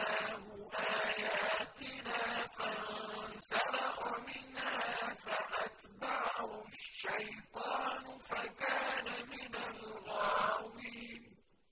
أريناه آياتنا فانسلخ منها فأتبعه الشيطان.